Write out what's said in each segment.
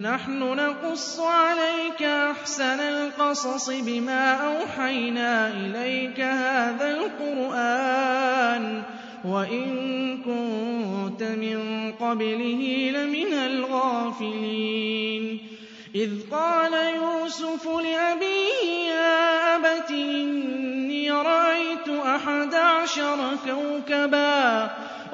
نحن نقص عليك أحسن القصص بما أوحينا إليك هذا القرآن وإن كنت من قبله لمن الغافلين. إذ قال يوسف لأبيه يا أبت إني رأيت أحد عشر كوكبا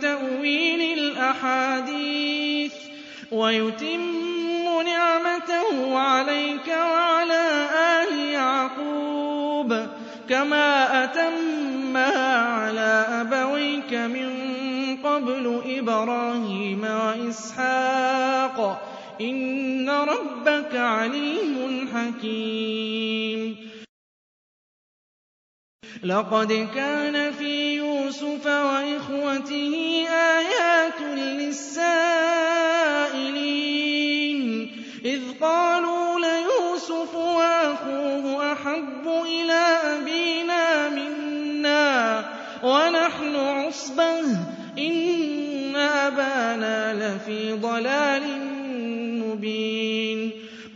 تأويل الأحاديث ويتم نعمته عليك وعلى آل يعقوب كما أتمها على أبويك من قبل إبراهيم وإسحاق. إن ربك عليم حكيم. لقد كان في يوسف وإخوته آيات للسائلين إذ قالوا ليوسف وأخوه أحب إلى أبينا منا ونحن عصبة إن أبانا لفي ضلال مبين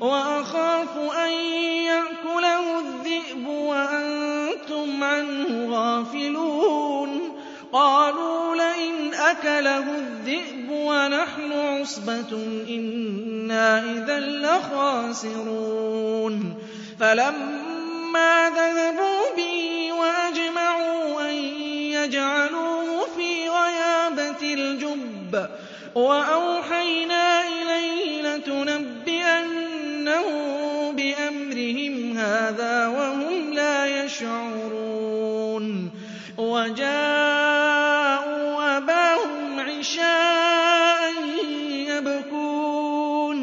وأخاف أن يأكله الذئب وأنتم عنه غافلون. قالوا لئن أكله الذئب ونحن عصبة إنا إذا لخاسرون. فلما ذهبوا به وأجمعوا أن يجعلوه في غيابة الجب وأوحينا إليه لتنبئنهم بأمرهم هذا وهم لا يشعرون. وجاءوا أباهم عشاء يبكون.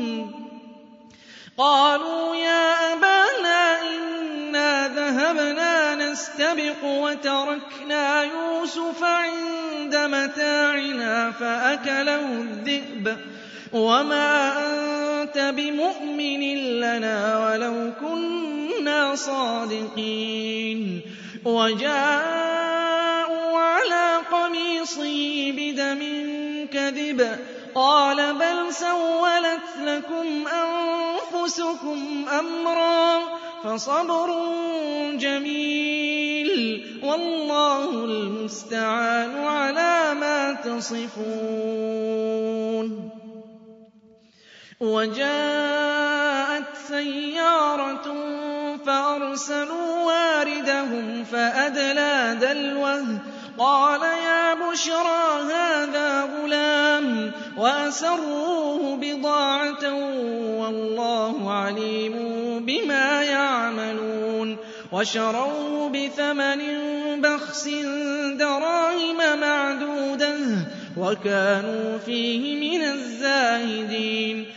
قالوا يا أبانا إنا ذهبنا نستبق وتركنا يوسف عند متاعنا فأكله الذئب وما أنت بمؤمن لنا ولو كنا صادقين. وجاءوا على قميصه بدم كذب. قال بل سولت لكم أنفسكم أمرا فصبر جميل. والله المستعان على ما تصفون. وجاءت سيارة فأرسلوا واردهم فأدلى دلوه. قال يا بشرى هذا غلام وأسروه بضاعة والله عليم بما يعملون. وَشَرَوْهُ بِثَمَنٍ بَخْسٍ دَرَاهِمَ مَعْدُودَةٍ وَكَانُوا فِيهِ مِنَ الزَّاهِدِينَ.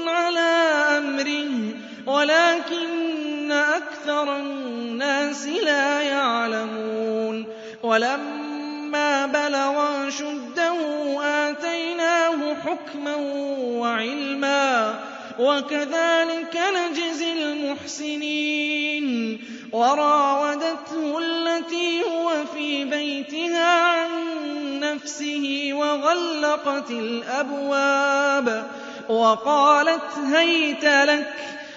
وَلَٰكِنَّ أَكْثَرَ النَّاسِ لَا يَعْلَمُونَ وَلَمَّا بَلَغَ أَشُدَّهُ آتَيْنَاهُ حُكْمًا وَعِلْمًا ۚ وَكَذَٰلِكَ نَجْزِي الْمُحْسِنِينَ وَرَاوَدَتْهُ الَّتِي هُوَ فِي بَيْتِهَا عَن نَّفْسِهِ وَغَلَّقَتِ الْأَبْوَابَ وَقَالَتْ هَيْتَ لَكَ ۚ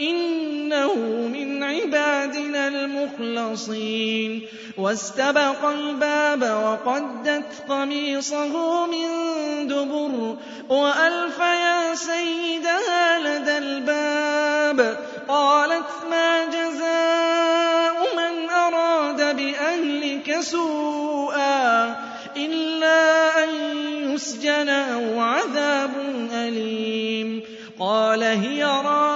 إِنَّهُ مِنْ عِبَادِنَا الْمُخْلَصِينَ. وَاسْتَبَقَ الْبَابَ وَقَدَّتْ قَمِيصَهُ مِن دُبُرٍ. وَأَلْفَ يَا سَيِّدَهَا لَدَى الْبَابِ. قَالَتْ مَا جَزَاءُ مَنْ أَرَادَ بِأَهْلِكَ سُوءًا إِلَّا أَن يُسْجَنَ أَوْ عَذَابٌ أَلِيمٌ. قَالَ هِيَ عَن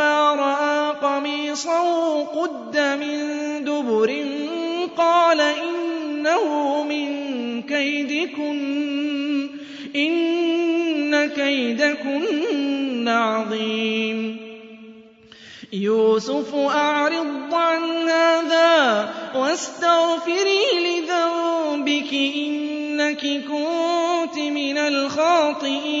رَأَىٰ قَمِيصَهُ قُدَّ مِن دُبُرٍ قَالَ إِنَّهُ مِن كَيْدِكُنَّ ۖ إِنَّ كَيْدَكُنَّ عَظِيمٌ. يُوسُفُ أَعْرِضْ عَنْ هَٰذَا وَاسْتَغْفِرِي لِذَنبِكِ ۖ إِنَّكِ كُنتِ مِنَ الْخَاطِئِينَ.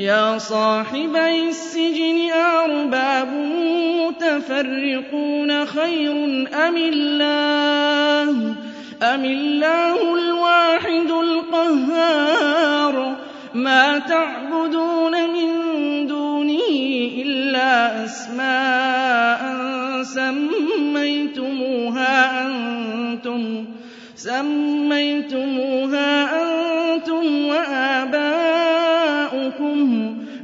يا صاحبي السجن أرباب متفرقون خير أم الله؟ أم الله الواحد القهار؟ ما تعبدون من دونه إلا أسماء سميتموها أنتم سميتموها أنتم وآباؤكم.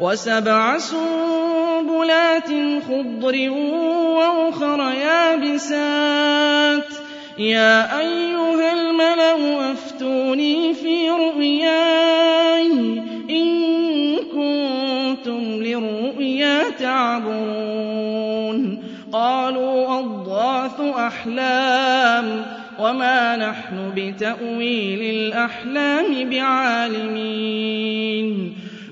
وسبع سنبلات خضر وأخر يابسات. يا أيها الملأ أفتوني في رؤياي. إن كنتم للرؤيا تعبرون. قالوا أضغاث أحلام وما نحن بتأويل الأحلام بعالمين.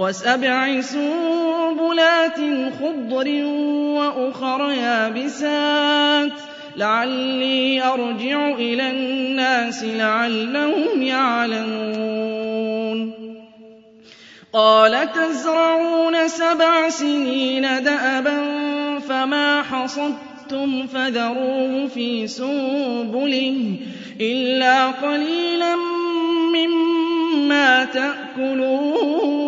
وسبع سنبلات خضر وأخر يابسات. لعلي أرجع إلى الناس لعلهم يعلمون. قال تزرعون سبع سنين دأبا فما حصدتم فذروه في سنبله إلا قليلا مما تأكلون.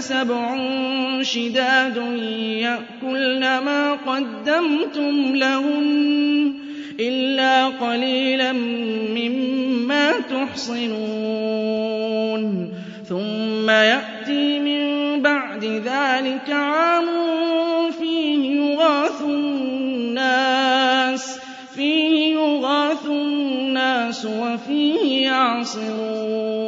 سبع شداد يأكلن ما قدمتم لهن إلا قليلا مما تحصنون. ثم يأتي من بعد ذلك عام فيه يغاث الناس فيه يغاث الناس وفيه يعصرون.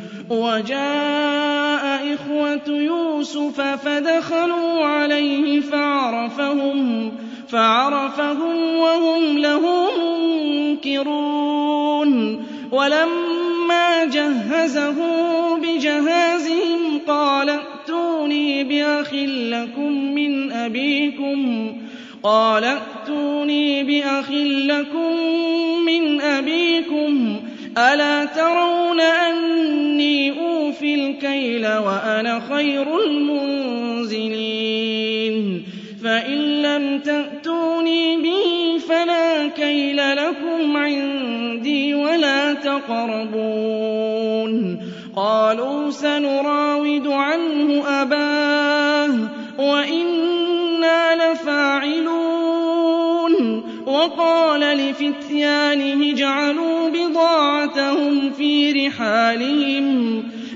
وجاء إخوة يوسف فدخلوا عليه فعرفهم فعرفهم وهم له منكرون. ولما جهزه بجهازهم قال ائتوني بأخ لكم من أبيكم قال ائتوني بأخ لكم من أبيكم ألا ترون أوفي الكيل وأنا خير المنزلين. فإن لم تأتوني به فلا كيل لكم عندي ولا تقربون. قالوا سنراود عنه أباه وإنا لفاعلون. وقال لفتيانه اجعلوا بضاعتهم في رحالهم.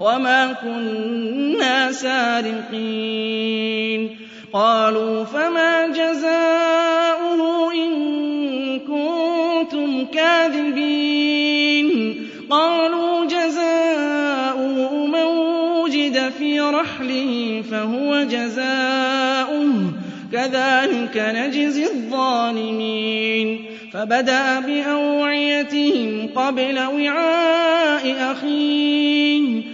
وَمَا كُنَّا سَارِقِينَ قَالُوا فَمَا جَزَاؤُهُ إِن كُنتُمْ كَاذِبِينَ قَالُوا جَزَاؤُهُ مَن وُجِدَ فِي رَحْلِهِ فَهُوَ جَزَاؤُهُ ۚ كَذَٰلِكَ نَجْزِي الظَّالِمِينَ فَبَدَأَ بِأَوْعِيَتِهِمْ قَبْلَ وِعَاءِ أَخِيهِ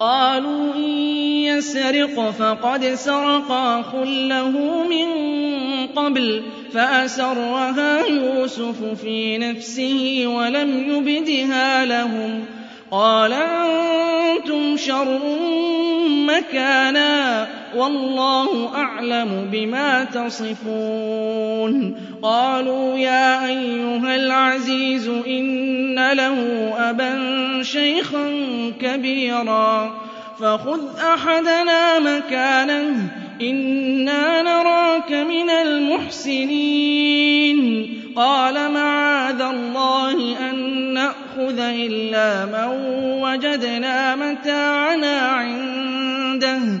قَالُوا إِن يَسْرِقْ فَقَدْ سَرَقَ أَخٌ لَّهُ مِن قَبْلُ فَأَسَرَّهَا يُوسُفُ فِي نَفْسِهِ وَلَمْ يُبْدِهَا لَهُمْ قَالَ أَنتُمْ شَرٌّ مَّكَانًا ۖ وَاللَّهُ أَعْلَمُ بِمَا تَصِفُونَ. قَالُوا يَا أَيُّهَا الْعَزِيزُ إِنَّ لَهُ أَبًا شَيْخًا كَبِيرًا. فَخُذْ أَحَدَنَا مَكَانَهُ ۖ إِنَّا نَرَاكَ مِنَ الْمُحْسِنِينَ. قَالَ مَعَاذَ اللَّهِ أَن نَّأْخُذَ إِلَّا مَن وَجَدْنَا مَتَاعَنَا عِندَهُ ۚ.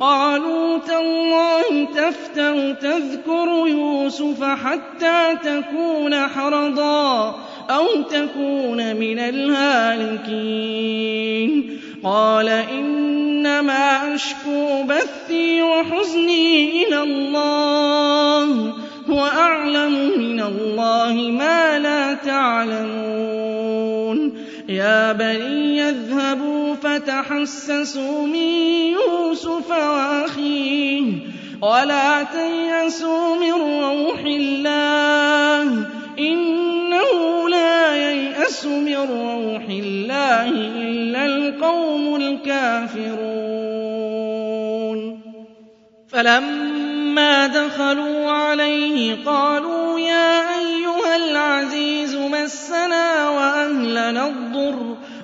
قالوا تالله تفتر تذكر يوسف حتى تكون حرضا أو تكون من الهالكين. قال إنما أشكو بثي وحزني إلى الله هو أعلم من الله ما لا تعلمون. يا بني يذهبوا فتحسسوا من يوسف وأخيه ولا تيأسوا من روح الله إنه لا ييأس من روح الله إلا القوم الكافرون. فلما دخلوا عليه قالوا يا أيها العزيز مسنا وأهلنا الضر.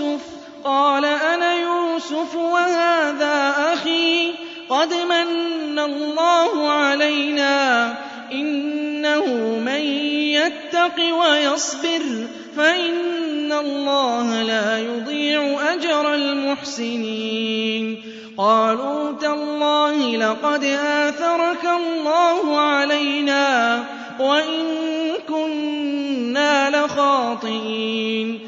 يوسف؟ قال أنا يوسف وهذا أخي. قد من الله علينا. إنه من يتق ويصبر. فإن الله لا يضيع أجر المحسنين. قالوا تالله لقد آثرك الله علينا. وإن كنا لخاطئين.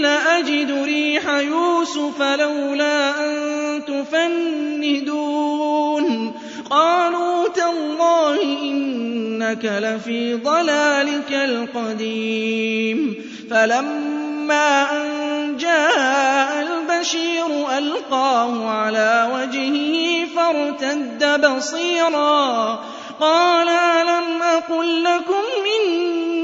لأجد ريح يوسف لولا أن تفندون. قالوا تالله إنك لفي ضلالك القديم. فلما أن جاء البشير ألقاه على وجهه فارتد بصيرا. قال ألم أقل لكم إني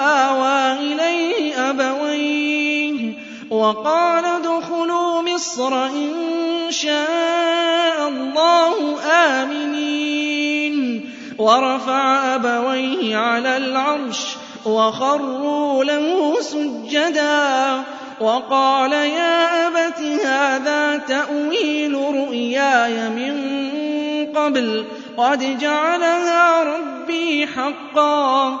آوى إليه أبويه وقال ادخلوا مصر إن شاء الله آمنين. ورفع أبويه على العرش وخروا له سجدا وقال يا أبت هذا تأويل رؤياي من قبل قد جعلها ربي حقا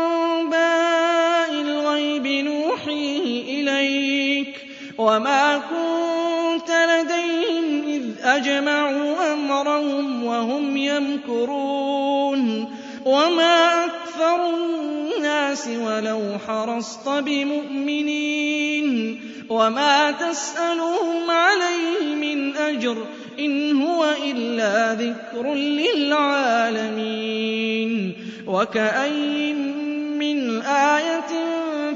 نوحيه إليك وما كنت لديهم إذ أجمعوا أمرهم وهم يمكرون وما أكثر الناس ولو حرصت بمؤمنين وما تسألهم عليه من أجر إن هو إلا ذكر للعالمين وكأين من آية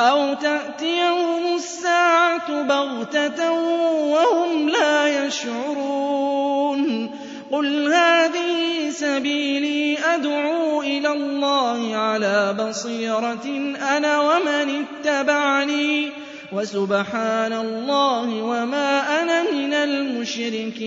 أو تأتيهم الساعة بغتة وهم لا يشعرون قل هذه سبيلي أدعو إلى الله على بصيرة أنا ومن اتبعني وسبحان الله وما أنا من المشركين